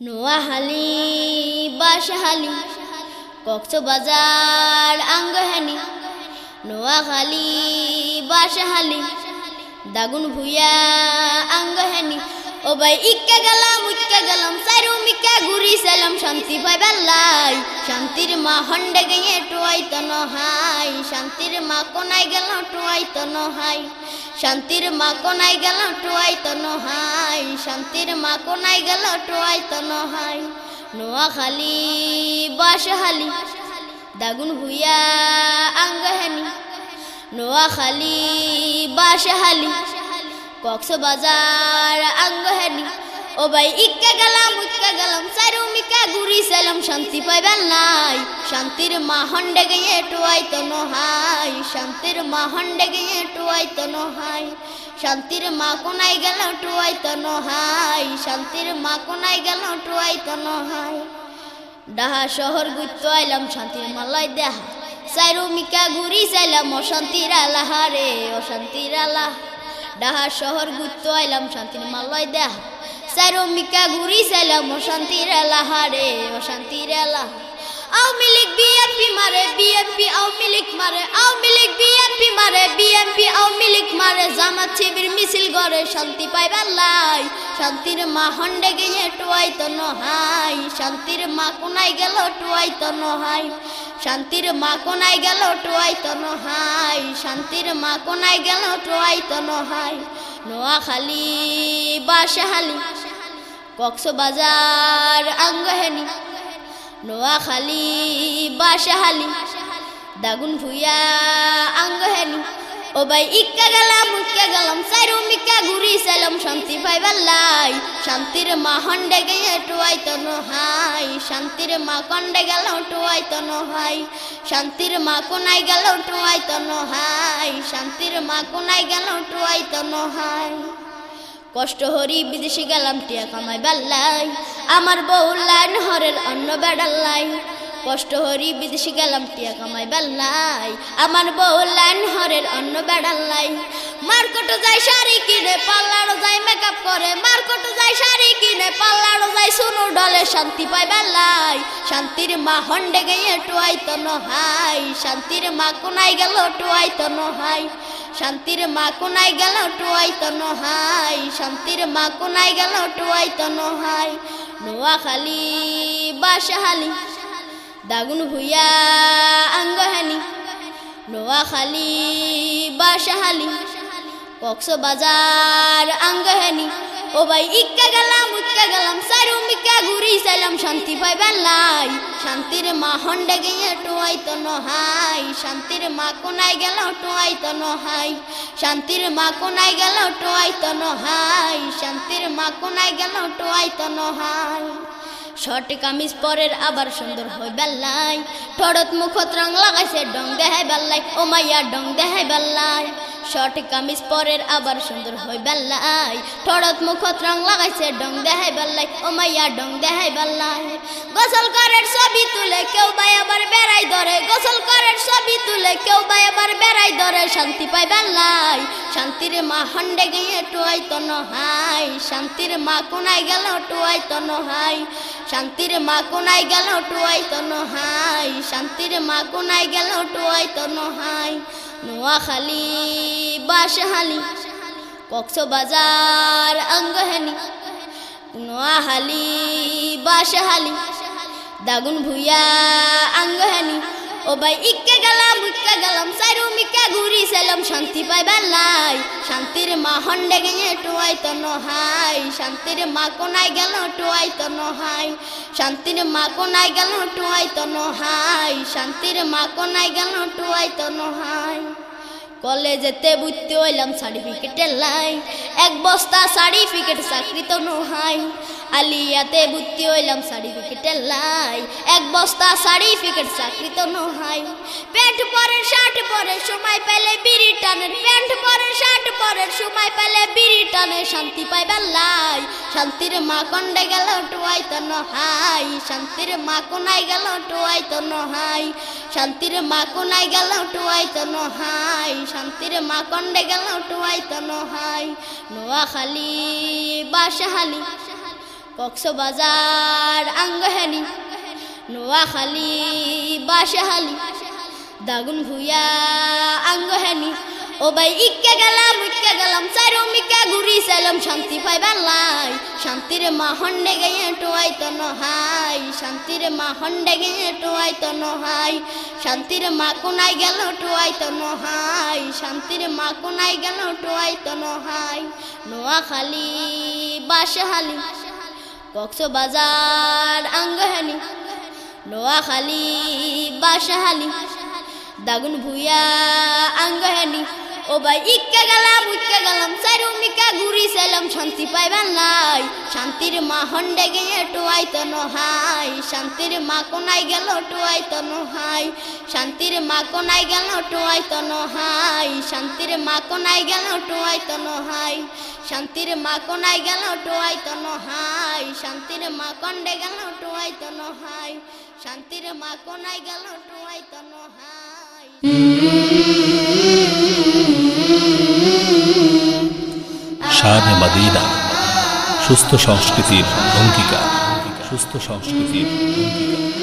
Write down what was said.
নোয়াহালি বাসহালি কক্সবাজার, আঙ্গহানি, নোয়াখালী বাসহালি দাগুন ভুইয়া আঙ্গহানি। ও ভাই, ইক্কা গেলাম উক্কা গেলাম সাইরু মিক্কা ঘুরি সালাম শান্তি পাই বেল্লাই। শান্তির মা হন্ডে গিয়ে টুয়াই তো নহাই, শান্তির মা কোনাই গেলাম টুয়াই তো নহাই। শান্তির মা কোনাই গেল টুয়াই তো নহাই শান্তির মা কোনাই গেল টুয়াই তো নহাই নোয়াখালী বাসহালি দাগুন ভুইয়া আঙ্গহানি। নোয়াখালী বাসহালি কক্সবাজার, আঙ্গহানি। ও ভাই, ইক্কা গেলাম, উক্কা গেলাম সারু মিকা ঘুরি সালাম শান্তি পাইবেন নাই। শান্তির মা হন্ডে গিয়ে টুয়াই তো নহাই, শান্তির মা হন্ডে গিয়ে টুয়াই তো নহাই। শান্তির মা কোনাই গেল, টুয়াই তো নহাই। শান্তির মা কোনাই গেল, টুয়াই তো নহাই। ডাহা শহর গুত্ত আইলাম, শান্তির মালাই দেহা। সাইরু মিকা ঘুরি চাইলাম অশান্তির আলাহা রে অশান্তির আলাহ ডাহা শহর গুত্ত আইলাম, শান্তির মালয় দেহা। সাইরু মিকা ঘুরি চাইলাম অশান্তির আলাহা রে অশান্তির আলাহ আওয়ামী লীগ বিএনপি মারে বিএনপি আওয়ামী লীগ মারে আওয়ামী লীগ বিএনপি মারে বিএনপি আওয়ামী লীগ মারে জামাত শিবির মিছিল করে শান্তি পাইবার লাই শান্তির মা হন্ডে গিয়ে টুয়াই তো নহাই শান্তির মা কোনাই গেল টুয়াই তো নহাই শান্তির মা কোনাই গেল টুয়াই তো নহাই শান্তির মা কোনাই গেল টুয়াই তো নহাই নোয়াখালী বাসহালি কক্সবাজার আঙ্গহেনি, নোয়াখালী বাসাহালি দাগুন ভুইয়া আঙ্গহেনি। ও ভাই, ইক্কা গেলাম, উক্কা গেলাম সাইরু মিক্কা ঘুরি সালাম শান্তি পাইবার লাই। শান্তির মা হন্ডে গিয়ে টুয়াই তো নহাই। শান্তির মা কন্ডে গেল টুয়াই তো নহাই। শান্তির মা কোনাই গেল টুয়াই তো নহাই। শান্তির মা কোনাই গেল টুয়াই তো নহাই। কষ্ট হরি বিদেশে গেলাম টিয়া কামাই বাল্লাই। আমার বউ লাইন হরের অন্য বেড়াল্লাই। কষ্ট হরি বিদেশে গেলাম টিয়া কামাই বাল্লাই। আমার বউ লাইন হরের অন্য বেড়াল্লাই। মার্কেটে যাই শাড়ি কিনে পাল্লারও যাই মেকআপ করে। মার্কেটে যাই শাড়ি কিনে পাল্লারও যাই শুনো ডলে শান্তি পাই বেল্লাই। শান্তির মা হন্ডে গিয়ে টুয়াই তো নহাই। শান্তির মা কোনাই গেল টুয়াই তো নহাই। শান্তির মা কোনাই গেল টুয়াই তো নহাই শান্তির মা কোনাই গেল টুয়াই তো নহাই নোয়াখালী বাসাহালি দাগুন ভুইয়া, আঙ্গহানি। নোয়াখালী বাসহালি কক্সবাজার, আঙ্গহানি। ও ভাই, ইক্কা গেলাম উক্কা গেলাম, সারু মিক্কা ঘুরি চাইলাম, শান্তি পাইবেন লাই শান্তির মা হন্ডে গিয়ে টুয়াই তো নহাই। শান্তির মা কোনাই গেল টুয়াই তো নহাই। শান্তির মা কোনাই গেল টুয়াই তো নহাই। শান্তির মা কোনাই গেল টুয়াই তো নহাই। শর্ট কামিজ পরের আবার সুন্দর হই বেল্লাই ঠড়ত মুখত রং লাগাইছে, ডং দেহাই বেল্লাই ও মাইয়া, ডং দেহাই বেল্লাই শর্ট কামিজ পরের আবার সুন্দর হই বেল্লাই ঠড়ত মুখত রং লাগাইছে, ডং দেহাই বেল্লাই ও মাইয়া, ডং দেহাই বেল্লাই গোসল করার ছবি তুলে কেউ বাই আবার বেড়াই ধরে। গোসল করার ছবি তুলে কেউ বাই আবার বেড়াই ধরে। শান্তি পাই বেল্লাই শান্তির মা হন্ডে গিয়ে টুয়াই তো নহাই। শান্তির মা কোনাই গেল টুয়াই তো নহাই। শান্তির মা কোনাই গেল টুয়াই তো নহাই। শান্তির মা কোনাই গেল টুয়াই তো নহাই। নোয়াখালী বাসহালি কক্সবাজার আঙ্গহানি নোয়াহালি বাসহালি দাগুন ভুইয়া আঙ্গহানি ও ভাই ইকে গেলাম গেলাম ঘুরি সালাম, শান্তি পাইবার লাই। শান্তির মা হন্ডে গিয়ে টুয়াই তো নহাই। শান্তির মা কোনাই গেল টুয়াই তো নহাই। শান্তির মা কোনাই গেল টুয়াই তো নহাই। শান্তির মা কোনাই গেল টুয়াই তো নহাই। কলেজেতে বুঝতে হইলাম সার্টিফিকেটের লাই। এক বস্তা সার্টিফিকেট চাকরি তো নহাই। আলিয়াতে ভর্তি হইলাম সার্টিফিকেটের লাই। বস্তা সার্টিফিকেট চাকরি তো নহাই। প্যান্ট পরে, শার্ট পরে, সময় পেলে বিড়ি টানের প্যান্ট পরে, শার্ট পরে, সময় পেলে বিড়ি টানে। শান্তি পাইবার লাই, শান্তির মা কন্ডে গেল টুয়াই তো নহাই। শান্তির মা কোনাই গেল টুয়াই তো নহাই। শান্তির মা কোনাই গেল টুয়াই তো নহাই। শান্তির মা কন্ডে গেল টুয়াই তো নহাই। নোয়াখালী বাসহালি কক্সবাজার, আঙ্গহেনি। নোয়াখালী বাসহালি দাগুন ভুইয়া আঙ্গহেনি ও ভাই, ইক্কে গেলাম ইক্কে গেলাম চারো মিকা ঘুরি চাইলাম, শান্তি পাইবার লাই। শান্তির মা হন্ডে গিয়ে টোয়াই তো নহাই, শান্তির মা হন্ডে গিয়ে টোয়াই তো নহাই। শান্তির মা কোনাই গেল, টোয়াই তো নহাই। শান্তির মা কোনাই গেল, টোয়াই তো নহাই। নোয়াখালী বাসহালি কক্সবাজার আঙ্গহানি নোয়াখালী বাসহালি দাগুন ভুইয়া আঙ্গহানি ও ভাই, ইক্কা গেলাম উক্কা গেলাম চারু মিকা ঘুরি চাইলাম, শান্তি পাইবার লাই শান্তির মা হন্ডে গিয়ে টোয়াই তো নহাই। শান্তির মা কোনাই গেল, টোয়াই তো নহাই। শান্তির মা কোনাই গেল, টোয়াই তো নহাই। শান্তির মা কোনাই গেল, টোয়াই তো নহাই। শান্তির মা কোনাই গেল, টোয়াই তো নহাই। শান্তির মা কন্ডে গেল, টোয়াই তো নহাই। শান্তির মা কোনায় গেল টোয়াই তো নহাই শানে মাদিনা, সুস্থ সংস্কৃতির অঙ্গীকার সুস্থ সংস্কৃতির অঙ্গীকার